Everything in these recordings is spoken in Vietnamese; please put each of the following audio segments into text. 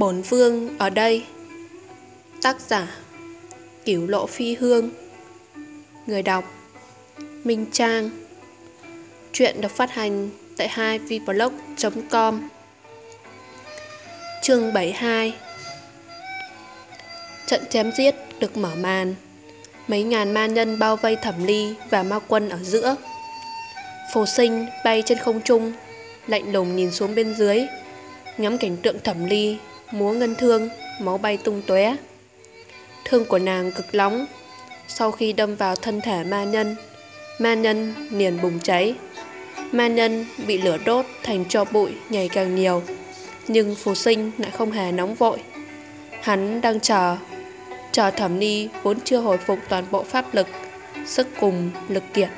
bốn vương ở đây. Tác giả Cửu lộ phi hương. Người đọc, Minh Trang. Chuyện được phát hành tại 2vblog.com Chương 72 Trận chém giết được mở màn. Mấy ngàn ma nhân bao vây thẩm ly và ma quân ở giữa. Phổ sinh bay trên không trung, Lạnh lùng nhìn xuống bên dưới, Ngắm cảnh tượng thẩm ly Múa ngân thương, Máu bay tung tóe. Thương của nàng cực nóng. Sau khi đâm vào thân thể ma nhân Ma nhân liền bùng cháy. Ma nhân bị lửa đốt thành cho bụi ngày càng nhiều. Nhưng phù sinh lại không hề nóng vội. Hắn đang chờ. Chờ thẩm ni vốn chưa hồi phục toàn bộ pháp lực, Sức cùng lực kiệt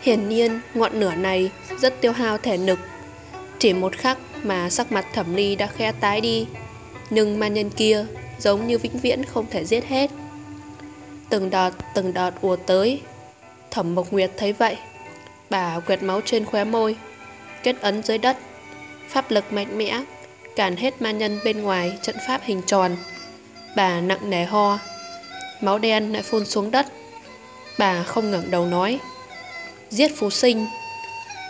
Hiển nhiên, ngọn lửa này rất tiêu hao thể lực. Chỉ một khắc mà sắc mặt thẩm ly đã khẽ tái đi. Nhưng ma nhân kia giống như vĩnh viễn không thể giết hết. Từng đọt, từng đọt ùa tới. Thẩm Mộc Nguyệt thấy vậy Bà quẹt máu trên khóe môi Kết ấn dưới đất. Pháp lực mạnh mẽ Cản hết ma nhân bên ngoài trận pháp hình tròn. Bà nặng nề ho Máu đen lại phun xuống đất. Bà không ngẩng đầu nói Giết phú sinh.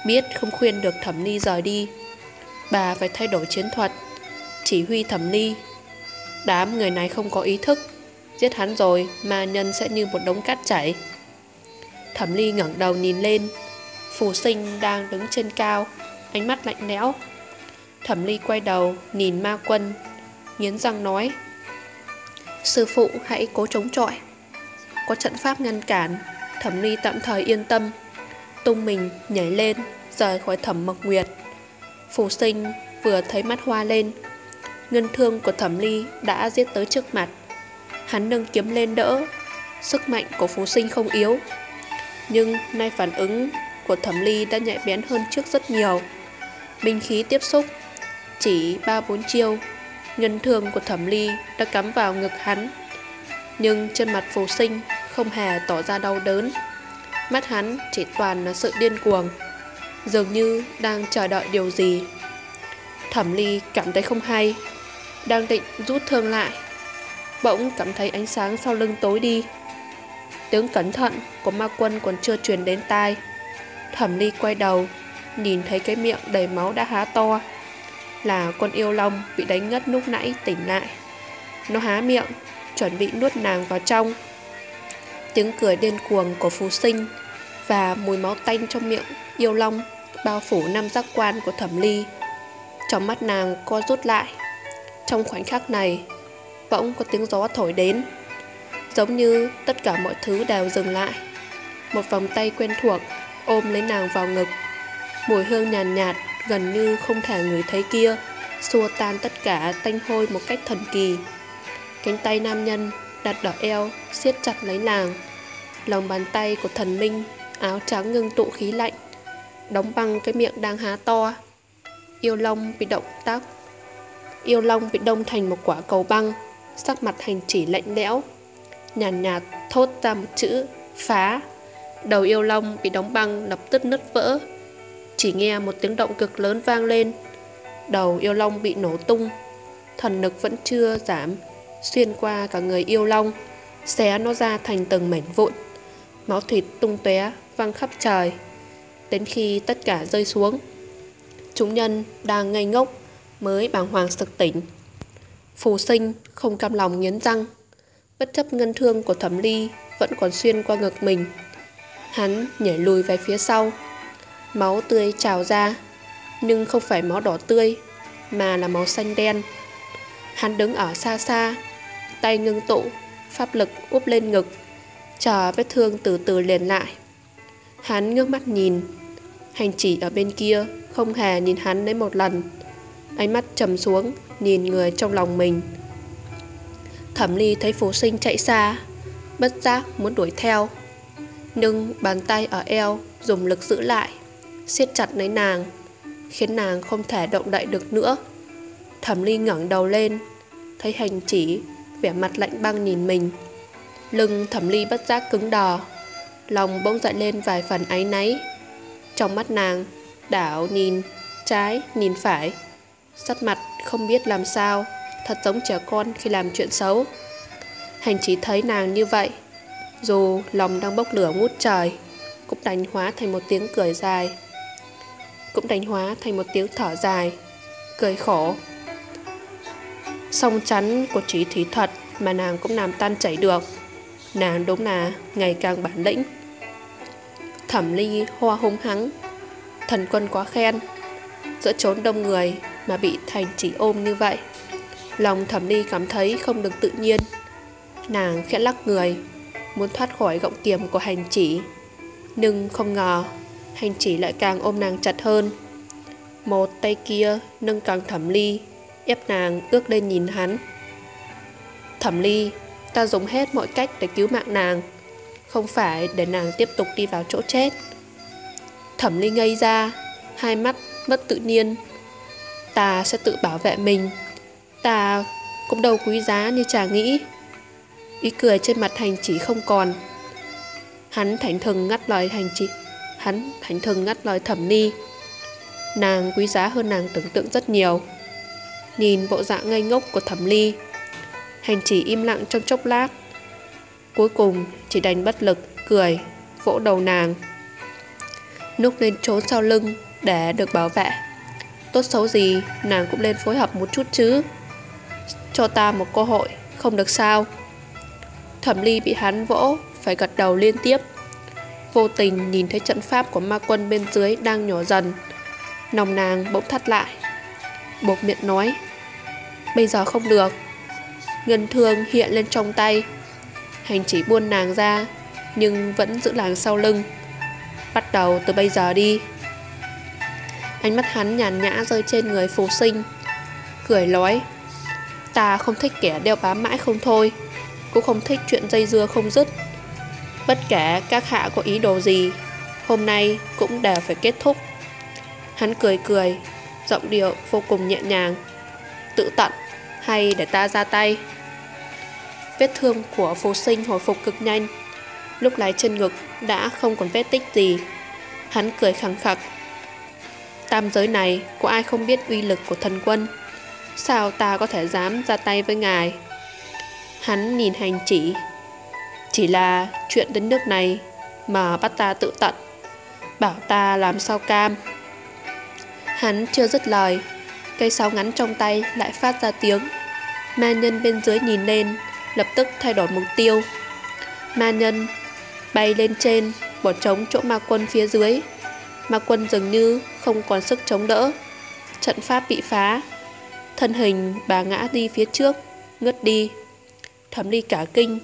Biết không khuyên được thẩm ni rời đi Bà phải thay đổi chiến thuật. Chỉ huy thẩm ly Đám người này không có ý thức. Giết hắn rồi, ma nhân sẽ như một đống cát chảy. Thẩm ly ngẩng đầu nhìn lên. Phù sinh đang đứng trên cao, Ánh mắt lạnh lẽo. Thẩm ly quay đầu, nhìn ma quân, Nghiến răng nói, Sư phụ hãy cố chống chọi. Có trận pháp ngăn cản. Thẩm ly tạm thời yên tâm. Tung mình nhảy lên, Rời khỏi thẩm mộc nguyệt. Phù sinh vừa thấy mắt hoa lên. Ngân thương của thẩm ly đã giết tới trước mặt. Hắn nâng kiếm lên đỡ. Sức mạnh của phú sinh không yếu. Nhưng nay phản ứng của thẩm ly đã nhạy bén hơn trước rất nhiều. Binh khí tiếp xúc, Chỉ 3-4 chiêu, Ngân thương của thẩm ly đã cắm vào ngực hắn. Nhưng trên mặt phù sinh không hề tỏ ra đau đớn. Mắt hắn chỉ toàn là sự điên cuồng. Dường như đang chờ đợi điều gì. Thẩm ly cảm thấy không hay, Đang định rút thương lại. Bỗng cảm thấy ánh sáng sau lưng tối đi. Tiếng cẩn thận của ma quân còn chưa truyền đến tai. Thẩm ly quay đầu, Nhìn thấy cái miệng đầy máu đã há to, Là con yêu long bị đánh ngất lúc nãy tỉnh lại. Nó há miệng, Chuẩn bị nuốt nàng vào trong. Tiếng cười điên cuồng của phú sinh Và mùi máu tanh trong miệng yêu long Bao phủ năm giác quan của thẩm ly. Trong mắt nàng co rút lại. Trong khoảnh khắc này Bỗng có tiếng gió thổi đến. Giống như tất cả mọi thứ đều dừng lại. Một vòng tay quen thuộc Ôm lấy nàng vào ngực. Mùi hương nhàn nhạt, nhạt Gần như không thể ngửi thấy kia Xua tan tất cả tanh hôi một cách thần kỳ. Cánh tay nam nhân đặt đỏ eo siết chặt lấy nàng. Lòng bàn tay của thần minh áo trắng ngưng tụ khí lạnh đóng băng cái miệng đang há to. Yêu long bị động tác. Yêu long bị đông thành một quả cầu băng sắc mặt hành chỉ lạnh lẽo. Nhàn nhạt, nhạt thốt ra một chữ phá. Đầu yêu long bị đóng băng lập tức nứt vỡ. Chỉ nghe một tiếng động cực lớn vang lên. Đầu yêu long bị nổ tung. Thần lực vẫn chưa giảm xuyên qua cả người yêu long xé nó ra thành từng mảnh vụn. Máu thịt tung tóe văng khắp trời đến khi tất cả rơi xuống. Chúng nhân đang ngây ngốc mới bàng hoàng sực tỉnh. Phù sinh không cam lòng nghiến răng, bất chấp ngân thương của thẩm ly vẫn còn xuyên qua ngực mình. Hắn nhảy lùi về phía sau, máu tươi trào ra, nhưng không phải máu đỏ tươi, mà là máu xanh đen. Hắn đứng ở xa xa, tay ngưng tụ, pháp lực úp lên ngực, chờ vết thương từ từ liền lại hắn ngước mắt nhìn. Hành chỉ ở bên kia, không hề nhìn hắn lấy một lần. Ánh mắt trầm xuống, nhìn người trong lòng mình. Thẩm ly thấy phú sinh chạy xa, bất giác muốn đuổi theo. Nhưng bàn tay ở eo dùng lực giữ lại, siết chặt lấy nàng, khiến nàng không thể động đậy được nữa. Thẩm ly ngẩng đầu lên, thấy hành chỉ vẻ mặt lạnh băng nhìn mình. Lưng thẩm ly bất giác cứng đò lòng bỗng dậy lên vài phần áy náy. Trong mắt nàng, đảo nhìn, trái nhìn phải. Sắt mặt không biết làm sao, Thật giống trẻ con khi làm chuyện xấu. Hành chỉ thấy nàng như vậy, Dù lòng đang bốc lửa ngút trời, Cũng đánh hóa thành một tiếng cười dài. Cũng đánh hóa thành một tiếng thở dài, Cười khổ. Song chắn của trí thí thuật Mà nàng cũng làm tan chảy được. Nàng đúng là ngày càng bản lĩnh. Thẩm ly hoa hung hắng. Thần quân quá khen. Giữa chốn đông người Mà bị thành chỉ ôm như vậy, Lòng thẩm ly cảm thấy không được tự nhiên. Nàng khẽ lắc người, Muốn thoát khỏi gọng kiềm của hành chỉ. Nhưng không ngờ, Hành chỉ lại càng ôm nàng chặt hơn. Một tay kia nâng càng thẩm ly, Ép nàng ước lên nhìn hắn. Thẩm ly Ta dùng hết mọi cách để cứu mạng nàng. Không phải để nàng tiếp tục đi vào chỗ chết. Thẩm ly ngây ra, Hai mắt mất tự nhiên. Ta sẽ tự bảo vệ mình. Ta cũng đâu quý giá như chàng nghĩ. Ý cười trên mặt hành chỉ không còn. Hắn thảnh thừng ngắt lời hành chỉ, Hắn thảnh thừng ngắt lời thẩm ni Nàng quý giá hơn nàng tưởng tượng rất nhiều. Nhìn bộ dạng ngây ngốc của thẩm ly Hành chỉ im lặng trong chốc lát. Cuối cùng, chỉ đành bất lực, Cười, Vỗ đầu nàng. Núp lên trốn sau lưng Để được bảo vệ. Tốt xấu gì, nàng cũng lên phối hợp một chút chứ. Cho ta một cơ hội, Không được sao. Thẩm ly bị hắn vỗ, Phải gật đầu liên tiếp. Vô tình nhìn thấy trận pháp của ma quân bên dưới Đang nhỏ dần. Nòng nàng bỗng thắt lại Bột miệng nói, Bây giờ không được. Ngân thương hiện lên trong tay. Hành chỉ buôn nàng ra, Nhưng vẫn giữ nàng sau lưng. Bắt đầu từ bây giờ đi. Ánh mắt hắn nhàn nhã rơi trên người phù sinh. Cười nói Ta không thích kẻ đeo bám mãi không thôi, Cũng không thích chuyện dây dưa không dứt. Bất kể các hạ có ý đồ gì, Hôm nay cũng đều phải kết thúc. Hắn cười cười, Giọng điệu vô cùng nhẹ nhàng. Tự tận, hay để ta ra tay? Vết thương của phù sinh hồi phục cực nhanh. Lúc này trên ngực đã không còn vết tích gì. Hắn cười khẳng khặc. Tam giới này, có ai không biết uy lực của thần quân? Sao ta có thể dám ra tay với ngài? Hắn nhìn hành chỉ. Chỉ là chuyện đến nước này Mà bắt ta tự tận. Bảo ta làm sao cam? Hắn chưa dứt lời. Cây sáo ngắn trong tay lại phát ra tiếng. Ma nhân bên dưới nhìn lên. Lập tức thay đổi mục tiêu. Ma nhân bay lên trên, Bỏ trống chỗ ma quân phía dưới. Ma quân dường như không còn sức chống đỡ. Trận pháp bị phá. Thân hình bà ngã đi phía trước, Ngất đi. Thẩm ly cả kinh,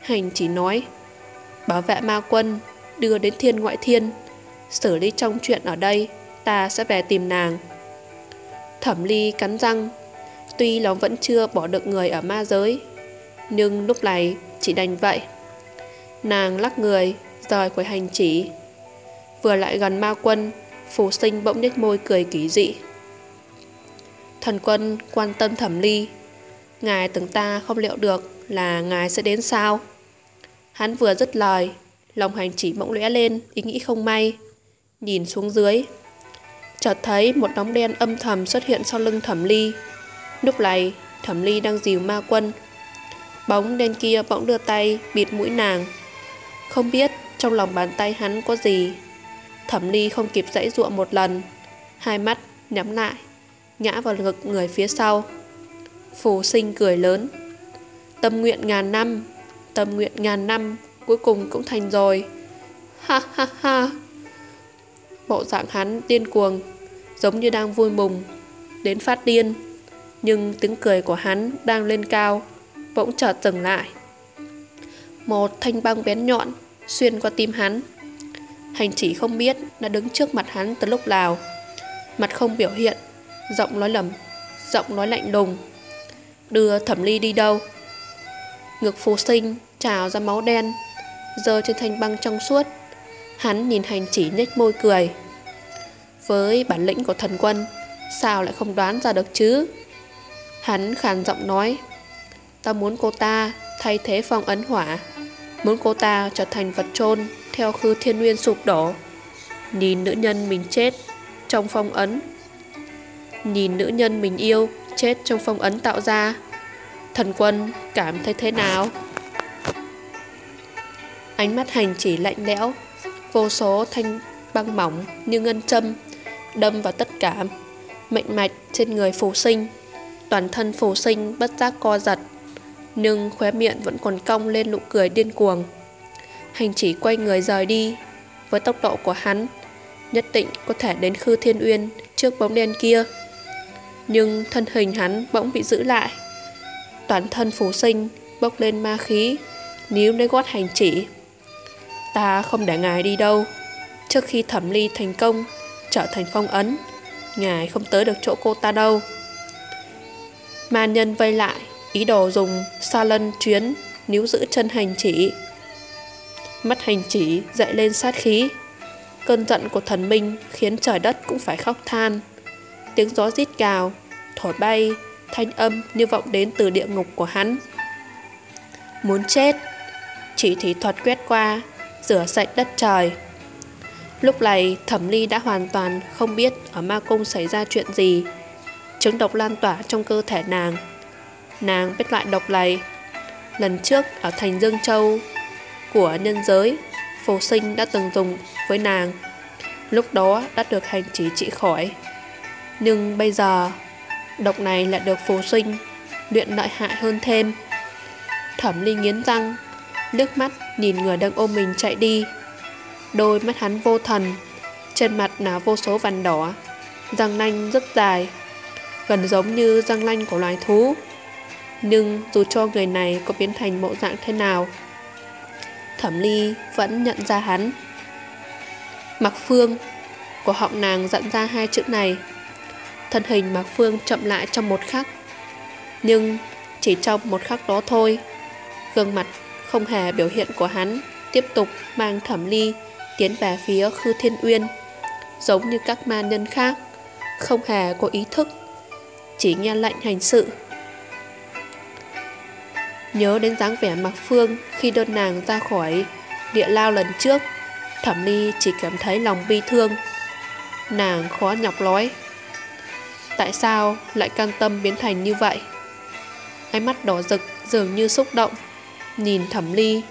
Hành chỉ nói, Bảo vệ ma quân, Đưa đến thiên ngoại thiên. Xử lý trong chuyện ở đây, Ta sẽ về tìm nàng. Thẩm ly cắn răng, Tuy nó vẫn chưa bỏ được người ở ma giới nhưng lúc này chỉ đành vậy. Nàng lắc người, Rời khỏi hành chỉ. Vừa lại gần ma quân, Phù sinh bỗng nhếch môi cười kỳ dị. Thần quân quan tâm thẩm ly. Ngài tưởng ta không liệu được Là ngài sẽ đến sao? Hắn vừa dứt lời, Lòng hành chỉ bỗng lẽ lên, Ý nghĩ không may. Nhìn xuống dưới, Chợt thấy một đống đen âm thầm xuất hiện sau lưng thẩm ly. Lúc này, thẩm ly đang dìu ma quân Bóng đen kia bỗng đưa tay bịt mũi nàng. Không biết trong lòng bàn tay hắn có gì. Thẩm ly không kịp dãy ruộng một lần, Hai mắt nhắm lại, Ngã vào ngực người phía sau. Phù sinh cười lớn. Tâm nguyện ngàn năm, Tâm nguyện ngàn năm, Cuối cùng cũng thành rồi. Ha ha ha. Bộ dạng hắn điên cuồng, Giống như đang vui mừng, Đến phát điên. Nhưng tiếng cười của hắn đang lên cao. Bỗng chợt dừng lại. Một thanh băng bén nhọn Xuyên qua tim hắn. Hành chỉ không biết đã đứng trước mặt hắn từ lúc nào. Mặt không biểu hiện, Giọng nói lầm, Giọng nói lạnh đùng Đưa thẩm ly đi đâu? Ngực phù sinh trào ra máu đen Rơi trên thanh băng trong suốt. Hắn nhìn hành chỉ nhếch môi cười. Với bản lĩnh của thần quân, Sao lại không đoán ra được chứ? Hắn khàn giọng nói. Ta muốn cô ta thay thế phong ấn hỏa. Muốn cô ta trở thành vật trôn Theo khư thiên nguyên sụp đổ. Nhìn nữ nhân mình chết Trong phong ấn. Nhìn nữ nhân mình yêu chết trong phong ấn tạo ra. Thần quân cảm thấy thế nào? Ánh mắt hành chỉ lạnh lẽo, Vô số thanh băng mỏng như ngân châm Đâm vào tất cả Mệnh mạch trên người phù sinh. Toàn thân phù sinh bất giác co giật. Nhưng khóe miệng vẫn còn cong lên nụ cười điên cuồng. Hành chỉ quay người rời đi. Với tốc độ của hắn, Nhất định có thể đến Khư Thiên Uyên Trước bóng đen kia. Nhưng thân hình hắn bỗng bị giữ lại. Toàn thân phù sinh, Bốc lên ma khí, Níu lấy gót hành chỉ. Ta không để ngài đi đâu. Trước khi thẩm ly thành công, Trở thành phong ấn, Ngài không tới được chỗ cô ta đâu. Ma nhân vây lại Ý đồ dùng sa lân chuyến Níu giữ chân hành chỉ. Mắt hành chỉ dậy lên sát khí. Cơn giận của thần minh Khiến trời đất cũng phải khóc than. Tiếng gió rít gào, Thổi bay Thanh âm như vọng đến từ địa ngục của hắn. Muốn chết Chỉ thị thuật quét qua Rửa sạch đất trời. Lúc này thẩm ly đã hoàn toàn không biết ở ma cung xảy ra chuyện gì. Chứng độc lan tỏa trong cơ thể nàng. Nàng biết loại độc này. Lần trước ở thành Dương Châu của nhân giới, Phổ sinh đã từng dùng với nàng. Lúc đó đã được hành chỉ trị khỏi. Nhưng bây giờ, độc này lại được Phổ sinh, luyện lợi hại hơn thêm. Thẩm ly nghiến răng, nước mắt nhìn người đang ôm mình chạy đi. Đôi mắt hắn vô thần Trên mặt là vô số vằn đỏ Răng nanh rất dài Gần giống như răng nanh của loài thú nhưng dù cho người này có biến thành bộ dạng thế nào Thẩm Ly vẫn nhận ra hắn Mặc Phương Của họng nàng dặn ra hai chữ này Thân hình Mạc Phương chậm lại trong một khắc Nhưng chỉ trong một khắc đó thôi Gương mặt không hề biểu hiện của hắn Tiếp tục mang thẩm ly tiến về phía Khư Thiên Uyên, giống như các ma nhân khác, không hề có ý thức, chỉ nghe lệnh hành sự. Nhớ đến dáng vẻ mặc phương khi đơn nàng ra khỏi địa lao lần trước, Thẩm Ly chỉ cảm thấy lòng bi thương. Nàng khó nhọc nói. Tại sao lại căng tâm biến thành như vậy? Ánh mắt đỏ rực dường như xúc động, nhìn Thẩm Ly,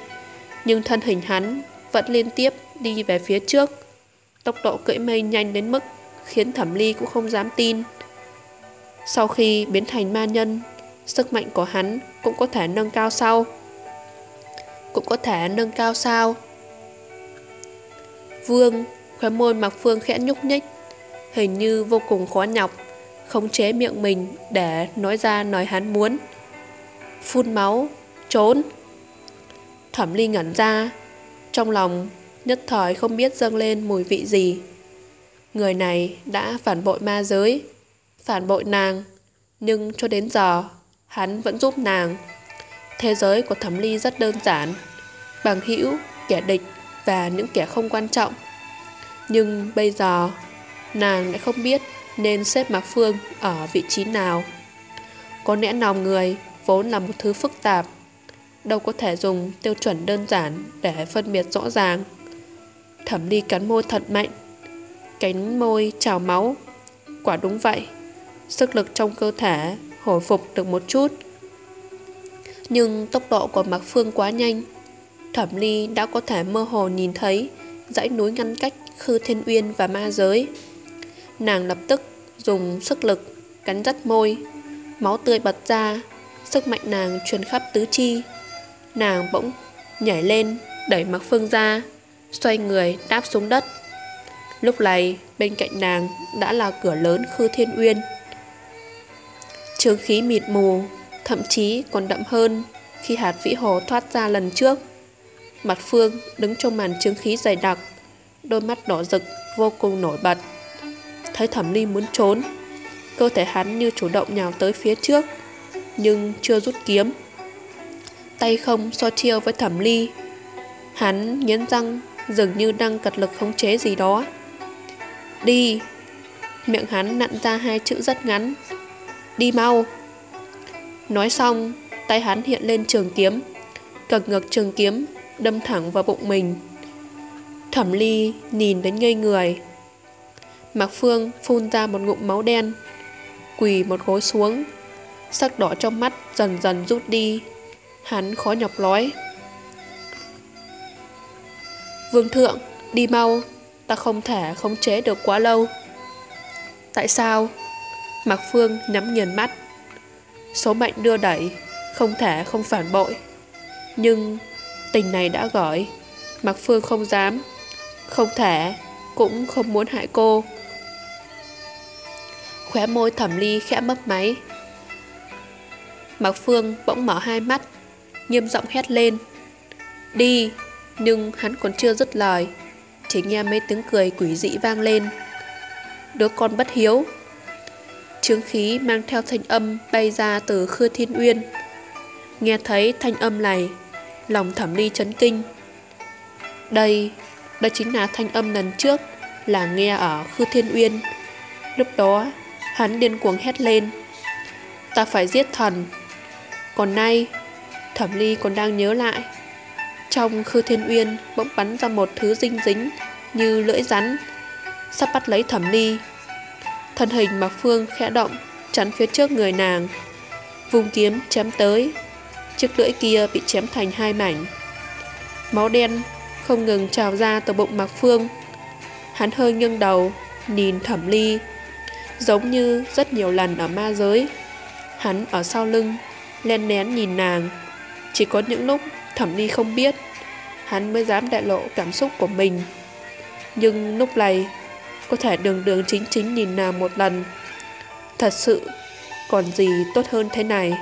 nhưng thân hình hắn vẫn liên tiếp đi về phía trước. Tốc độ cưỡi mây nhanh đến mức khiến Thẩm Ly cũng không dám tin. Sau khi biến thành ma nhân, sức mạnh của hắn cũng có thể nâng cao sau. Cũng có thể nâng cao sao. Vương, khóe môi mặc phương khẽ nhúc nhích, hình như vô cùng khó nhọc, khống chế miệng mình để nói ra nói hắn muốn. Phun máu, trốn. Thẩm Ly ngẩn ra, trong lòng nhất thời không biết dâng lên mùi vị gì. Người này đã phản bội ma giới, phản bội nàng, nhưng cho đến giờ, hắn vẫn giúp nàng. Thế giới của Thẩm Ly rất đơn giản, bằng hữu, kẻ địch và những kẻ không quan trọng. Nhưng bây giờ, nàng lại không biết nên xếp Mạc Phương ở vị trí nào. Có lẽ lòng người vốn là một thứ phức tạp, đâu có thể dùng tiêu chuẩn đơn giản để phân biệt rõ ràng. Thẩm ly cắn môi thật mạnh Cánh môi trào máu Quả đúng vậy Sức lực trong cơ thể hồi phục được một chút Nhưng tốc độ của Mạc Phương quá nhanh Thẩm ly đã có thể mơ hồ nhìn thấy dãy núi ngăn cách Khư Thiên Uyên và ma giới Nàng lập tức dùng sức lực cắn rắt môi Máu tươi bật ra Sức mạnh nàng truyền khắp tứ chi Nàng bỗng nhảy lên Đẩy Mạc Phương ra xoay người đáp xuống đất. Lúc này, bên cạnh nàng đã là cửa lớn Khư Thiên Uyên. Trường khí mịt mù, thậm chí còn đậm hơn khi hạt vĩ hồ thoát ra lần trước. Mặt Phương đứng trong màn trướng khí dày đặc, đôi mắt đỏ rực, vô cùng nổi bật. Thấy thẩm ly muốn trốn, cơ thể hắn như chủ động nhào tới phía trước, nhưng chưa rút kiếm. Tay không so chiêu với thẩm ly. Hắn nghiến răng dường như đang cật lực khống chế gì đó. Đi! Miệng hắn nặn ra hai chữ rất ngắn. Đi mau! Nói xong, tay hắn hiện lên trường kiếm, cật ngược trường kiếm, đâm thẳng vào bụng mình. Thẩm ly nhìn đến ngây người. Mạc Phương phun ra một ngụm máu đen, Quỳ một gối xuống Sắc đỏ trong mắt dần dần rút đi Hắn khó nhọc nói Vương thượng Đi mau Ta không thể khống chế được quá lâu Tại sao Mạc Phương nhắm nghiền mắt. Số mệnh đưa đẩy Không thể không phản bội. Nhưng tình này đã gọi, Mạc Phương không dám Không thể Cũng không muốn hại cô. Khóe môi thẩm ly khẽ mấp máy. Mạc Phương bỗng mở hai mắt Nghiêm giọng hét lên. Đi Nhưng hắn còn chưa dứt lời Chỉ nghe mấy tiếng cười quỷ dị vang lên. Đứa con bất hiếu Trướng khí mang theo thanh âm bay ra từ Khưa Thiên Uyên. Nghe thấy thanh âm này, lòng thẩm ly chấn kinh. Đây, đây chính là thanh âm lần trước là nghe ở Khư Thiên Uyên. Lúc đó, hắn điên cuồng hét lên. Ta phải giết thần. Còn nay, thẩm ly còn đang nhớ lại. Trong Khư Thiên Uyên bỗng bắn ra một thứ dinh dính như lưỡi rắn, sắp bắt lấy thẩm ly. Thân hình Mạc Phương khẽ động, chắn phía trước người nàng. Vùng kiếm chém tới, chiếc lưỡi kia bị chém thành hai mảnh. Máu đen không ngừng trào ra từ bụng Mạc Phương. Hắn hơi nghiêng đầu, nhìn thẩm ly, giống như rất nhiều lần ở ma giới. Hắn ở sau lưng, len nén nhìn nàng. Chỉ có những lúc thẩm ly không biết, hắn mới dám đại lộ cảm xúc của mình. Nhưng lúc này, có thể đường đường chính chính nhìn nàng một lần. Thật sự, còn gì tốt hơn thế này.